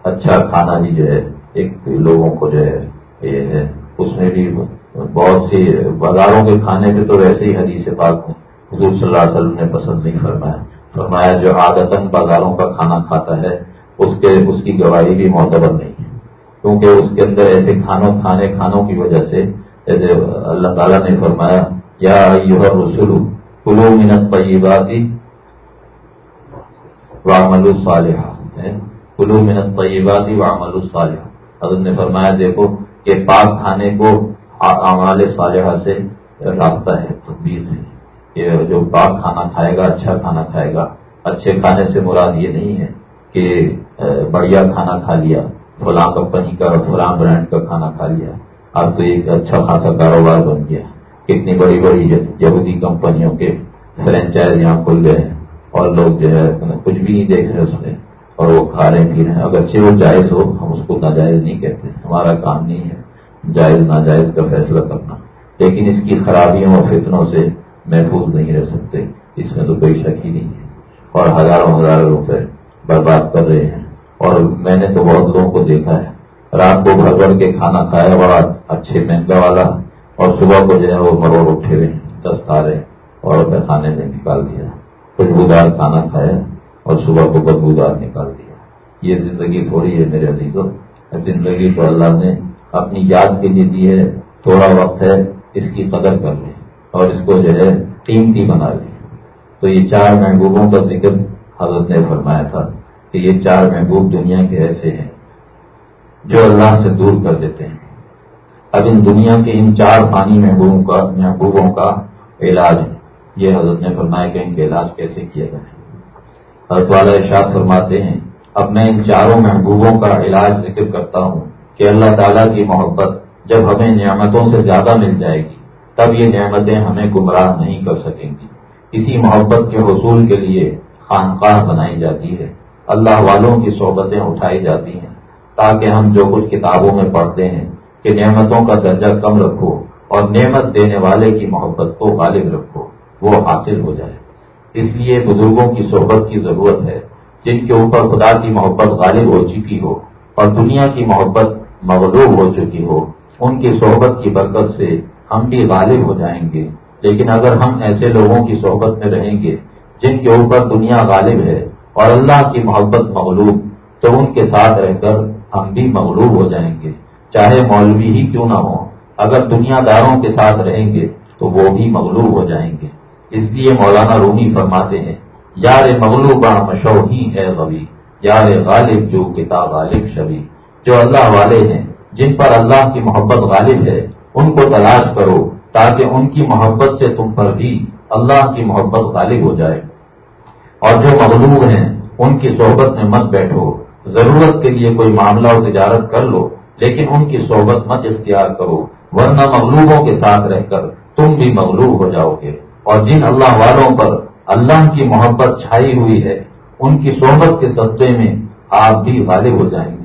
اچھا کھانا بھی جو ہے، ایک لوگوں کو جو ہے، یہ ہے، اس میں بھی بہت سی بازاروں کے کھانے پہ تو ویسے ہی حدیث پاک حضور صلی اللہ علیہ وسلم نے پسند نہیں فرمایا۔ فرمایا جو عادتن بازاروں کا کھانا کھاتا ہے، اس کے، اس کی گواہی بھی معتبر نہیں ہے۔ کیونکہ اس کے اندر ایسے کھانوں، کھانے کھانوں کی وجہ سے، جیسے اللہ تعالیٰ نے فرمایا، یا رسول کلو منت طیباتی وامل الصالحہ کلو منت طیباتی وامل الصالحہ حضرت نے فرمایا، دیکھو کہ پاک کھانے کو اعمال صالحہ سے رابطہ ہے تبدیل ہے کہ جو پاک کھانا کھائے گا اچھا کھانا کھائے گا۔ اچھے کھانے سے مراد یہ نہیں ہے کہ بڑھیا کھانا کھا لیا، فلاں کمپنی کا، فلاں برانڈ کا کھانا کھا لیا۔ اب تو ایک اچھا خاصا کاروبار بن گیا۔ کتنی بڑی بڑی یہودی کمپنیوں کے فرینچائز یہاں کھل گئے ہیں اور لوگ جو ہے کچھ بھی نہیں دیکھ رہے اس میں۔ اور وہ کھا رہے پی رہے ہیں۔ اگرچہ وہ جائز ہو، ہم اس کو ناجائز نہیں کہتے، ہمارا کام نہیں ہے۔ جائز ناجائز کا فیصلہ کرنا۔ لیکن اس کی خرابیوں اور فتنوں سے محفوظ نہیں رہ سکتے۔ اس میں تو کوئی شک ہی نہیں ہے۔ اور ہزاروں ہزاروں روپے برباد کر رہے ہیں۔ اور میں نے تو بہت لوگوں کو دیکھا ہے۔ رات کو بھر بھر کے کھانا کھایا بڑا اچھے مہنگا والا اور صبح کو جو ہے وہ مروڑ اٹھے ہوئے دس تارے اور کھانے سے نکال دیا۔ خوشبودار کھانا کھایا اور صبح کو بدبودار نکال دیا۔ یہ زندگی تھوڑی ہے میرے عزیزوں۔ زندگی تو اللہ نے اپنی یاد کے لیے دی ہے، تھوڑا وقت ہے، اس کی قدر کر لیں اور اس کو جو ہے قیمتی بنا لیں۔ تو یہ چار محبوبوں کا ذکر حضرت نے فرمایا تھا کہ یہ چار محبوب دنیا کے ایسے ہیں جو اللہ سے دور کر دیتے ہیں۔ اب ان دنیا کے ان چار پانی محبوبوں کا محبوبوں کا علاج ہے۔ یہ حضرت نے فرمایا کہ ان کا علاج کیسے کیا جائے حضرت والا ارشاد فرماتے ہیں، اب میں ان چاروں محبوبوں کا علاج ذکر کرتا ہوں۔ کہ اللہ تعالیٰ کی محبت جب ہمیں نعمتوں سے زیادہ مل جائے گی، تب یہ نعمتیں ہمیں گمراہ نہیں کر سکیں گی۔ اسی محبت کے حصول کے لیے خانقاہ بنائی جاتی ہے۔ اللہ والوں کی صحبتیں اٹھائی جاتی ہیں تاکہ ہم جو کچھ کتابوں میں پڑھتے ہیں، کہ نعمتوں کا درجہ کم رکھو اور نعمت دینے والے کی محبت کو غالب رکھو، وہ حاصل ہو جائے۔ اس لیے بزرگوں کی صحبت کی ضرورت ہے، جن کے اوپر خدا کی محبت غالب ہو چکی ہو اور دنیا کی محبت مغلوب ہو چکی ہو۔ ان کی صحبت کی برکت سے ہم بھی غالب ہو جائیں گے۔ لیکن اگر ہم ایسے لوگوں کی صحبت میں رہیں گے جن کے اوپر دنیا غالب ہے اور اللہ کی محبت مغلوب، تو ان کے ساتھ رہ کر ہم بھی مغلوب ہو جائیں گے۔ چاہے مولوی ہی کیوں نہ ہو اگر دنیا داروں کے ساتھ رہیں گے تو وہ بھی مغلوب ہو جائیں گے۔ اس لیے مولانا رومی فرماتے ہیں، یار مغلوبہ مشہوری ہے غبی یار غالب جو کتاب غالب شبی جو اللہ والے ہیں، جن پر اللہ کی محبت غالب ہے، ان کو تلاش کرو تاکہ ان کی محبت سے تم پر بھی اللہ کی محبت غالب ہو جائے۔ اور جو مغلوب ہیں، ان کی صحبت میں مت بیٹھو۔ ضرورت کے لیے کوئی معاملہ و تجارت کر لو، لیکن ان کی صحبت مت اختیار کرو، ورنہ مغلوبوں کے ساتھ رہ کر تم بھی مغلوب ہو جاؤ گے۔ اور جن اللہ والوں پر اللہ کی محبت چھائی ہوئی ہے، ان کی صحبت کے سستے میں آپ بھی غالب ہو جائیں۔ گے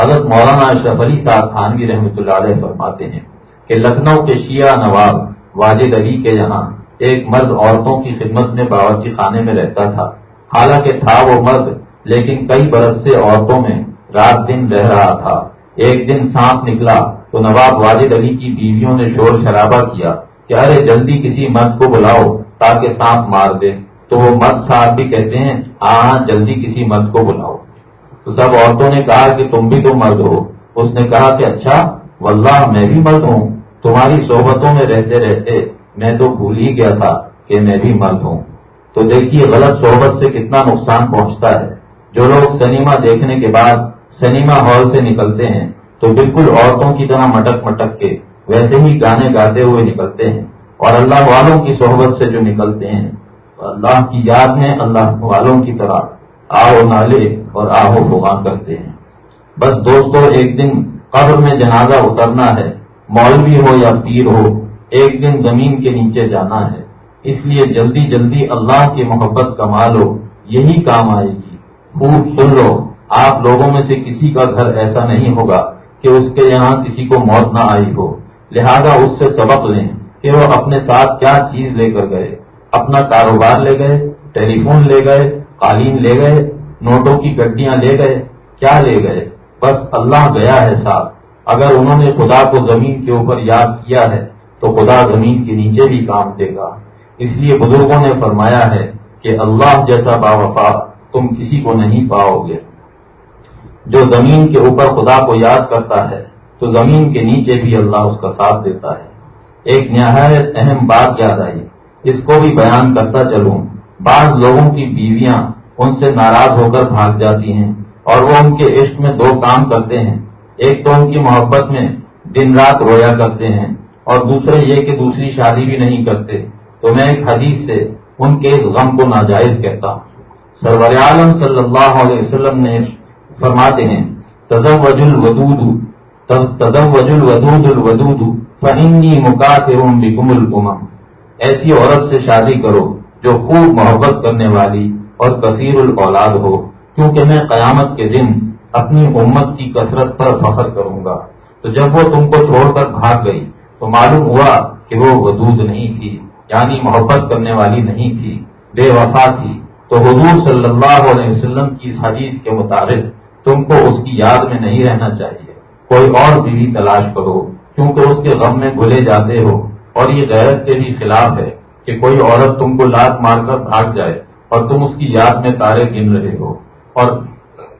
حضرت مولانا اشرف علی صاحب خانوی رحمۃ اللہ علیہ فرماتے ہیں کہ لکھنؤ کے شیعہ نواب واجد علی کے یہاں ایک مرد عورتوں کی خدمت میں باورچی خانے میں رہتا تھا۔ حالانکہ تھا وہ مرد، لیکن کئی برس سے عورتوں میں رات دن رہ رہا تھا۔ ایک دن سانپ نکلا تو نواب واجد علی کی بیویوں نے شور شرابہ کیا کہ ارے جلدی کسی مرد کو بلاؤ تاکہ سانپ مار دے۔ تو وہ مرد صاحب بھی کہتے ہیں ہاں جلدی کسی مرد کو بلاؤ۔ تو سب عورتوں نے کہا کہ تم بھی تو مرد ہو۔ اس نے کہا کہ اچھا واللہ میں بھی مرد ہوں۔ تمہاری صحبتوں میں رہتے رہتے میں تو بھول ہی گیا تھا کہ میں بھی مرد ہوں۔ تو دیکھیے غلط صحبت سے کتنا نقصان پہنچتا ہے۔ جو لوگ سنیما دیکھنے کے بعد سنیما ہال سے نکلتے ہیں، تو بالکل عورتوں کی طرح مٹک مٹک کے ویسے ہی گانے گاتے ہوئے نکلتے ہیں۔ اور اللہ والوں کی صحبت سے جو نکلتے ہیں اللہ کی یاد میں اللہ والوں کی طرح آہو نالے اور آہو بغا کرتے ہیں۔ بس دوستو، ایک دن قبر میں جنازہ اترنا ہے، مولوی ہو یا پیر ہو، ایک دن زمین کے نیچے جانا ہے۔ اس لیے جلدی جلدی اللہ کی محبت کما لو یہی کام آئے گی۔ خوب سن لو، آپ لوگوں میں سے کسی کا گھر ایسا نہیں ہوگا کہ اس کے یہاں کسی کو موت نہ آئی ہو۔ لہذا اس سے سبق لیں کہ وہ اپنے ساتھ کیا چیز لے کر گئے۔ اپنا کاروبار لے گئے ٹیلی فون لے گئے، قالین لے گئے نوٹوں کی گڈیاں لے گئے، کیا لے گئے؟ بس اللہ گیا ہے ساتھ۔ اگر انہوں نے خدا کو زمین کے اوپر یاد کیا ہے، تو خدا زمین کے نیچے بھی کام دے گا۔ اس لیے بزرگوں نے فرمایا ہے کہ اللہ جیسا با وفا تم کسی کو نہیں پاؤ گے۔ جو زمین کے اوپر خدا کو یاد کرتا ہے، تو زمین کے نیچے بھی اللہ اس کا ساتھ دیتا ہے۔ ایک نہایت اہم بات یاد آئی، اس کو بھی بیان کرتا چلوں۔ بعض لوگوں کی بیویاں ان سے ناراض ہو کر بھاگ جاتی ہیں اور وہ ان کے عشق میں دو کام کرتے ہیں۔ ایک تو ان کی محبت میں دن رات رویا کرتے ہیں اور دوسرے یہ کہ دوسری شادی بھی نہیں کرتے۔ تو میں ایک حدیث سے ان کے اس غم کو ناجائز کہتا ہوں۔ سرور عالم صلی اللہ علیہ وسلم نے فرماتے ہیں تدم وج الودود تدم وج الودود الودود فہنگی مکاتر بکم الامم۔ ایسی عورت سے شادی کرو جو خوب محبت کرنے والی اور کثیر الاولاد ہو، کیونکہ میں قیامت کے دن اپنی امت کی کثرت پر فخر کروں گا۔ تو جب وہ تم کو چھوڑ کر بھاگ گئی، تو معلوم ہوا کہ وہ ودود نہیں تھی یعنی محبت کرنے والی نہیں تھی، بے وفا تھی۔ تو حضور صلی اللہ علیہ وسلم کی اس حدیث کے مطابق تم کو اس کی یاد میں نہیں رہنا چاہیے۔ کوئی اور بیوی تلاش کرو، کیونکہ اس کے غم میں گھلے جاتے ہو۔ اور یہ غیرت کے بھی خلاف ہے کہ کوئی عورت تم کو لات مار کر بھاگ جائے۔ اور تم اس کی یاد میں تارے گن رہے ہو اور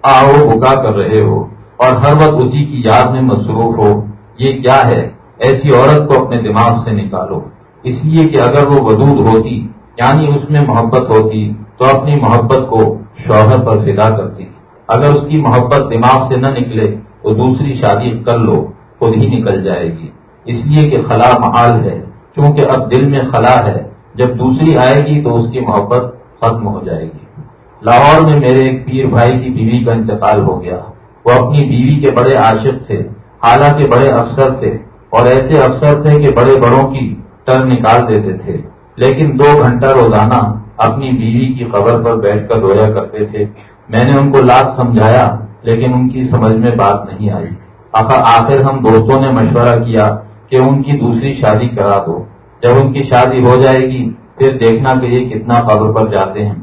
آہو بکا کر رہے ہو اور ہر وقت اسی کی یاد میں مصروف ہو۔ یہ کیا ہے؟ ایسی عورت کو اپنے دماغ سے نکالو۔ اس لیے کہ اگر وہ ودود ہوتی یعنی اس میں محبت ہوتی، تو اپنی محبت کو شوہر پر فدا کرتی۔ اگر اس کی محبت دماغ سے نہ نکلے، تو دوسری شادی کر لو، خود ہی نکل جائے گی۔ اس لیے کہ خلا محال ہے کیونکہ اب دل میں خلا ہے۔ جب دوسری آئے گی، تو اس کی محبت ختم ہو جائے گی۔ لاہور میں میرے ایک پیر بھائی کی بیوی کا انتقال ہو گیا۔ وہ اپنی بیوی کے بڑے عاشق تھے، حالانکہ بڑے افسر تھے، اور ایسے افسر تھے کہ بڑے بڑوں کی ٹر نکال دیتے تھے۔ لیکن دو گھنٹہ روزانہ اپنی بیوی کی قبر پر بیٹھ کر رویا کرتے تھے۔ میں نے ان کو لاکھ سمجھایا، لیکن ان کی سمجھ میں بات نہیں آئی۔ آخر ہم دوستوں نے مشورہ کیا کہ ان کی دوسری شادی کرا دو۔ جب ان کی شادی ہو جائے گی پھر دیکھنا کہ یہ کتنا قبر پر جاتے ہیں۔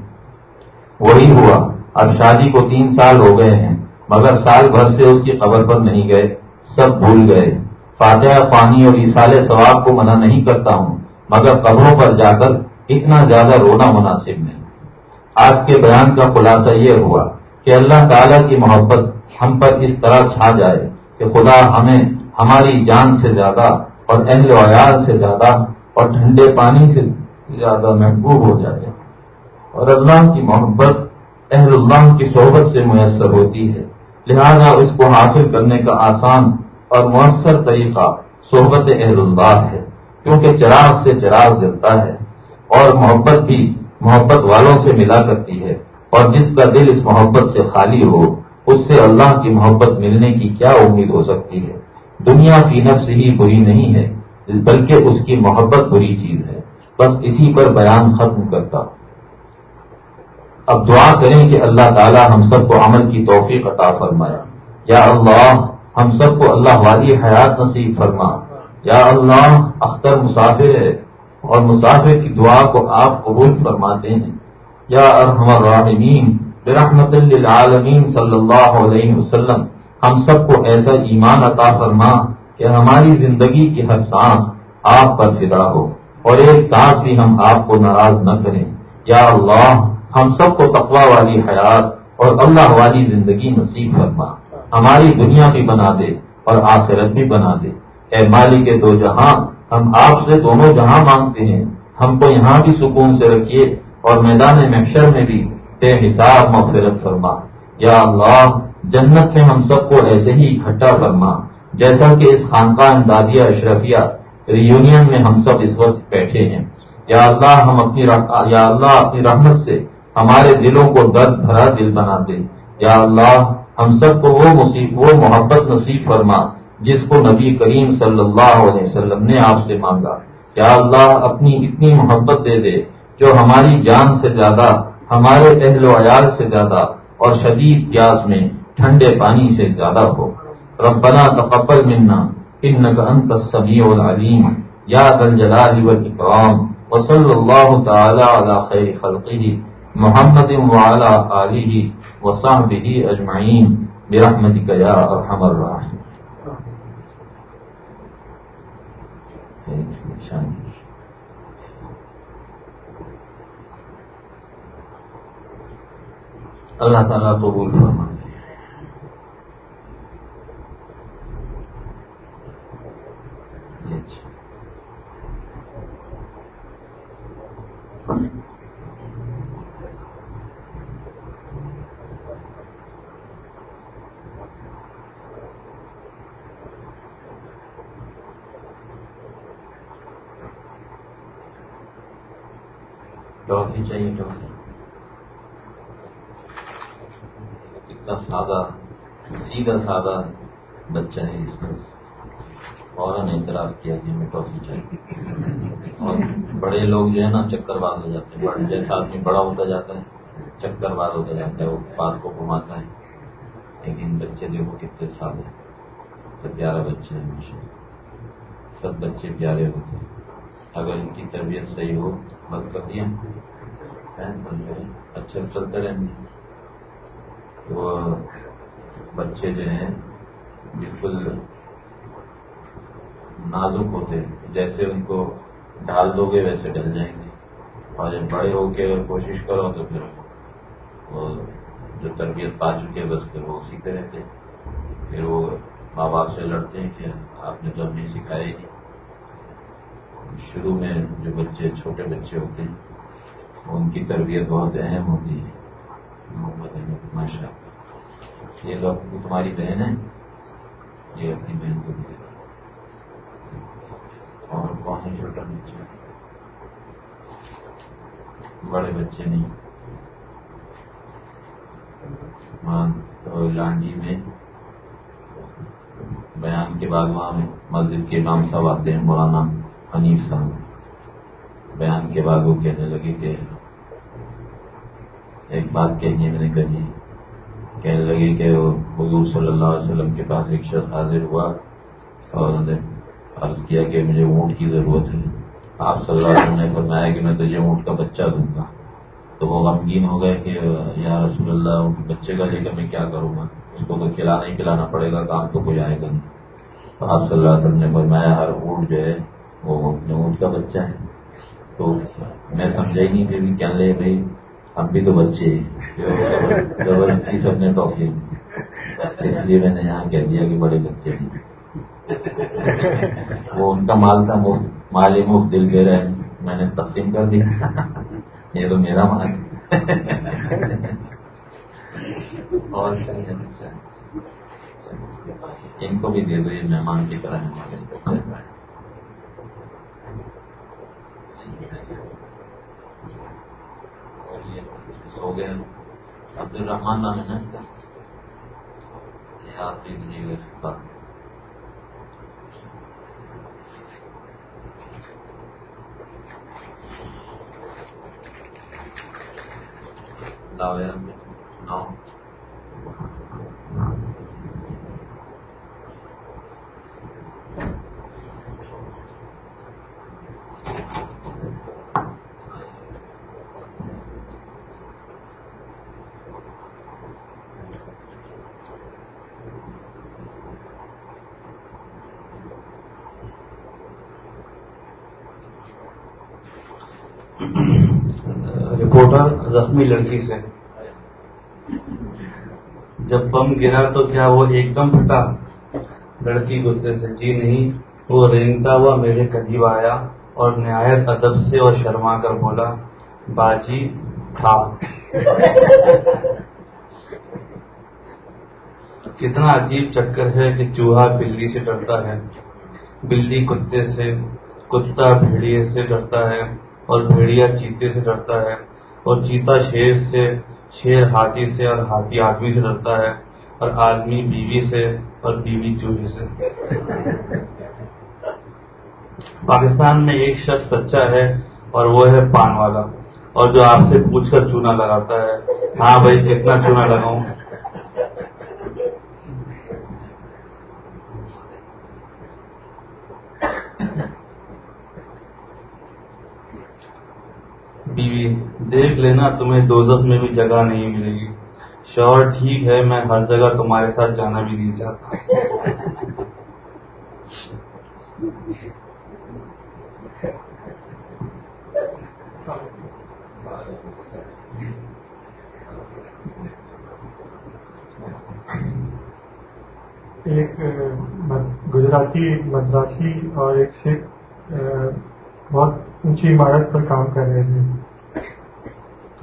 وہی ہوا، اب شادی کو تین سال ہو گئے ہیں، مگر سال بھر سے اس کی قبر پر نہیں گئے، سب بھول گئے۔ فاتحہ پانی اور اسال ثواب کو منع نہیں کرتا ہوں، مگر قبروں پر جا کر اتنا زیادہ رونا مناسب نہیں۔ آج کے بیان کا خلاصہ یہ ہوا کہ اللہ تعالیٰ کی محبت ہم پر اس طرح چھا جائے کہ خدا ہمیں ہماری جان سے زیادہ اور اہل ویال سے زیادہ اور ٹھنڈے پانی سے زیادہ محبوب ہو جائے اور اللہ کی محبت، اہل اللہ کی صحبت سے میسر ہوتی ہے۔ لہذا اس کو حاصل کرنے کا آسان اور مؤثر طریقہ صحبت اہل اللہ ہے۔ کیونکہ چراغ سے چراغ جلتا ہے اور محبت بھی محبت والوں سے ملا کرتی ہے۔ اور جس کا دل اس محبت سے خالی ہو، اس سے اللہ کی محبت ملنے کی کیا امید ہو سکتی ہے؟ دنیا کی نفس ہی بری نہیں ہے، بلکہ اس کی محبت بری چیز ہے۔ بس اسی پر بیان ختم کرتا اب دعا کریں کہ اللہ تعالی ہم سب کو عمل کی توفیق عطا فرمایا یا اللہ، ہم سب کو اللہ والی حیات نصیب فرما۔ یا اللہ، اختر مسافر ہے۔ اور مسافر کی دعا کو آپ قبول فرماتے ہیں۔ یا ارحم الراحمین، برحمت للعالمین صلی اللہ علیہ وسلم، ہم سب کو ایسا ایمان عطا فرما کہ ہماری زندگی کی ہر سانس آپ پر فدا ہو۔ اور ایک سانس بھی ہم آپ کو ناراض نہ کریں۔ یا اللہ، ہم سب کو تقوا والی حیات اور اللہ والی زندگی نصیب فرما۔ ہماری دنیا بھی بنا دے اور آخرت بھی بنا دے۔ اے مالی کے دو جہاں، ہم آپ سے دونوں جہاں مانگتے ہیں۔ ہم کو یہاں بھی سکون سے رکھیے اور میدان محشر میں بھی بے حساب مغفرت فرما۔ یا اللہ، جنت میں ہم سب کو ایسے ہی اکٹھا فرما، جیسا کہ اس خانقاہ امدادیہ اشرفیہ ریونین میں ہم سب اس وقت بیٹھے ہیں۔ یا اللہ ہم اپنی یا اللہ اپنی رحمت سے ہمارے دلوں کو درد بھرا دل بنا دے۔ یا اللہ ہم سب کو وہ مصیب، وہ محبت نصیب فرما جس کو نبی کریم صلی اللہ علیہ وسلم نے آپ سے مانگا۔ یا اللہ اپنی اتنی محبت دے دے جو ہماری جان سے زیادہ، ہمارے اہل و عیال سے زیادہ اور شدید پیاس میں ٹھنڈے پانی سے زیادہ ہو۔ ربنا تقبل منا۔ انك انت السميع العليم يا ذا الجلال والاكرام وصلى الله تعالى على خير خلقه محمد وعلى آله وصحبه أجمعين برحمتك يا أرحم الراحمين اللہ تعالیٰ قبول فرما ٹافی چاہیے ٹافی اتنا سادہ سیدھا سادہ بچہ ہے اس میں فوراً اعتراف کیا کہ ہمیں ٹافی چاہیے۔ اور بڑے لوگ جو ہے نا چکر باز ہو جاتے ہیں۔ بڑے جیسا آدمی بڑا ہوتا جاتا ہے، چکر باز ہوتا جاتا ہے، وہ بات کو گھماتا ہے۔ لیکن بچے دیکھو کتنے سال ہیں۔ پیارا بچے ہیں ہمیشہ سب بچے پیارے ہوتے ہیں۔ اگر ان کی تربیت صحیح ہو بند کر دیا اچھا چلتے رہیں گے۔ وہ بچے جو ہیں، بالکل نازک ہوتے ہیں۔ جیسے ان کو ڈال دو گے، ویسے ڈل جائیں گے۔ اور جب بڑے ہو کے کوشش کرو تو پھر وہ جو تربیت پا چکے بس پھر وہ سیکھتے رہتے پھر وہ ماں باپ سے لڑتے ہیں کہ آپ نے تو نہیں سکھائے شروع میں جو بچے، چھوٹے بچے ہوتے ہیں، ان کی تربیت بہت اہم ہوتی ہے۔ محمد ماشاء یہ لوگ تمہاری بہن ہے یہ اپنی بہن کو بھی اور کون ہے چھوٹا بچہ بڑے بچے نہیں۔ لانڈی میں بیان کے بعد وہاں مسجد کے امام صاحب آتے ہیں، مولانا حنیف صاحب۔ بیان کے بعد وہ کہنے لگے کہ ایک بات کہنی میں نے کہی کہنے لگے کہ وہ حضور صلی اللہ علیہ وسلم کے پاس ایک شخص حاضر ہوا اور انہوں نے عرض کیا کہ مجھے اونٹ کی ضرورت ہے۔ آپ صلی اللہ علیہ وسلم نے فرمایا کہ میں تجھے اونٹ کا بچہ دوں گا۔ تو وہ غمگین ہو گئے کہ، یا رسول اللہ بچے کا لے کر میں کیا کروں گا؟ اس کو تو کھلانا ہی پلانا پڑے گا، کام تو کوئی آئے گا نہیں۔ تو آپ صلی اللہ علیہ وسلم نے فرمایا، ہر اونٹ جو ہے، وہ اپنے اونٹ کا بچہ ہے۔ تو میں سمجھا ہی نہیں، پھر کیا لے بھائی؟ ہم بھی تو بچے زبردستی سب نے ٹاپی اس لیے میں نے یہاں کہہ دیا کہ بڑے بچے ہیں۔ وہ ان کا مال تھا مفت مال ہی مفت دل کے رہے۔ میں نے تقسیم کر دیا۔ یہ تو میرا مال۔ اور ان کو بھی دے دو، یہ مہمان کی طرح اور یہ سو گیا عبد الرحمان نام ہے نا آپ دیجیے گا۔ لاؤ 老了，好。زخمی لڑکی سے۔ جب بم گرا تو کیا وہ ایک دم پھٹا؟ لڑکی غصے سے جی نہیں، وہ رینگتا ہوا میرے قریب آیا اور نہایت ادب سے اور شرما کر بولا، باجی تھا کتنا عجیب چکر ہے کہ چوہا بلی سے ڈرتا ہے۔ بلی کتے سے، کتا بھیڑیے سے ڈرتا ہے اور بھیڑیا چیتے سے ڈرتا ہے۔ اور چیتا شیر سے، شیر ہاتھی سے اور ہاتھی آدمی سے ڈرتا ہے اور آدمی بیوی سے اور بیوی چوہے سے۔ پاکستان میں ایک شخص سچا ہے اور وہ ہے پان والا اور جو آپ سے پوچھ کر چونا لگاتا ہے۔ ہاں بھائی، کتنا چونا لگاؤں؟ بیوی دیکھ لینا، تمہیں دوزخ میں بھی جگہ نہیں ملے گی۔ شوہر، ٹھیک ہے، میں ہر جگہ تمہارے ساتھ جانا بھی نہیں چاہتا۔ ایک گجراتی ایک مدراسی اور ایک سکھ بہت اونچی عمارت پر کام کر رہے تھے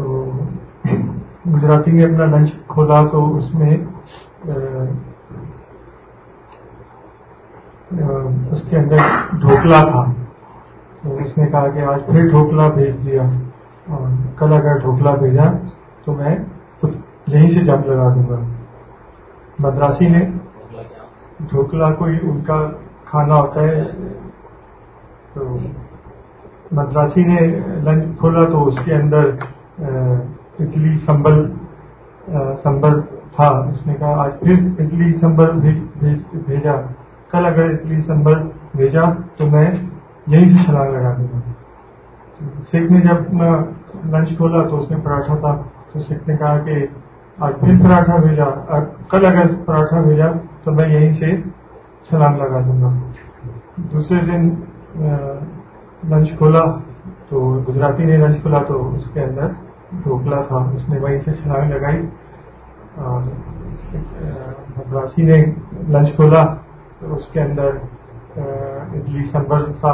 تو گجراتی نے اپنا لنچ کھولا تو اس میں اس کے اندر ڈھوکلا تھا۔ تو اس نے کہا کہ آج پھر ڈھوکلا بھیج دیا اور کل اگر ڈھوکلا بھیجا تو میں یہیں سے جم لگا دوں گا۔ مدراسی نے ڈھوکلا کوئی ان کا کھانا ہوتا ہے، تو مدراسی نے لنچ کھولا تو اس کے اندر اڈلی سمبل سمبل تھا۔ اس نے کہا، آج پھر اڈلی سمبل بھیجا۔ کل اگر اڈلی سمبل بھیجا تو میں یہیں سے چھلانگ لگا دوں گا۔ سکھ نے جب لنچ کھولا تو اس میں پراٹھا تھا۔ تو سکھ نے کہا کہ آج پھر پراٹھا بھیجا۔ کل اگر پراٹھا بھیجا تو میں یہیں سے چھلانگ لگا دوں گا۔ دوسرے دن لنچ کھولا تو، گجراتی نے لنچ کھولا تو اس کے اندر ڈھوکلا تھا۔ اس نے وہیں سے چھلانگ لگائی۔ اور مدراسی نے لنچ کھولا۔ تو اس کے اندر اڈلی سمبر تھا۔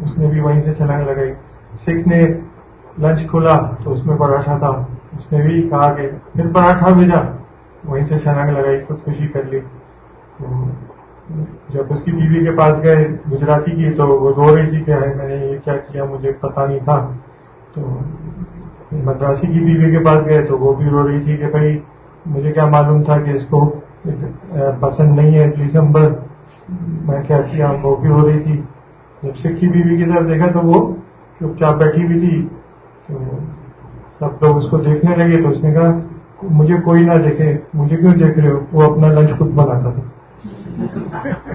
اس نے بھی وہیں سے چھلانگ لگائی۔ سکھ نے لنچ کھولا تو اس میں پراٹھا تھا۔ اس نے بھی کہا کہ پھر پراٹھا بھیجا۔ وہیں سے چھلانگ لگائی خودکشی کر لی۔ جب اس کی بیوی کے پاس گئے گجراتی کی، تو وہ رو رہی تھی کہ میں نے یہ کیا کیا، مجھے پتا نہیں تھا۔ تو مدراسی کی بیوی کے پاس گئے تو وہ بھی رو رہی تھی کہ بھائی مجھے کیا معلوم تھا کہ اس کو پسند نہیں ہے دسمبر میں کیا کیا وہ بھی ہو رہی تھی۔ جب سکھ کی بیوی کی طرف دیکھا تو وہ چپ چاپ بیٹھی ہوئی تھی۔ تو سب لوگ اس کو دیکھنے لگے تو اس نے کہا، مجھے کوئی نہ دیکھے، مجھے کیوں دیکھ رہے ہو؟ وہ اپنا لنچ خود بناتا تھا۔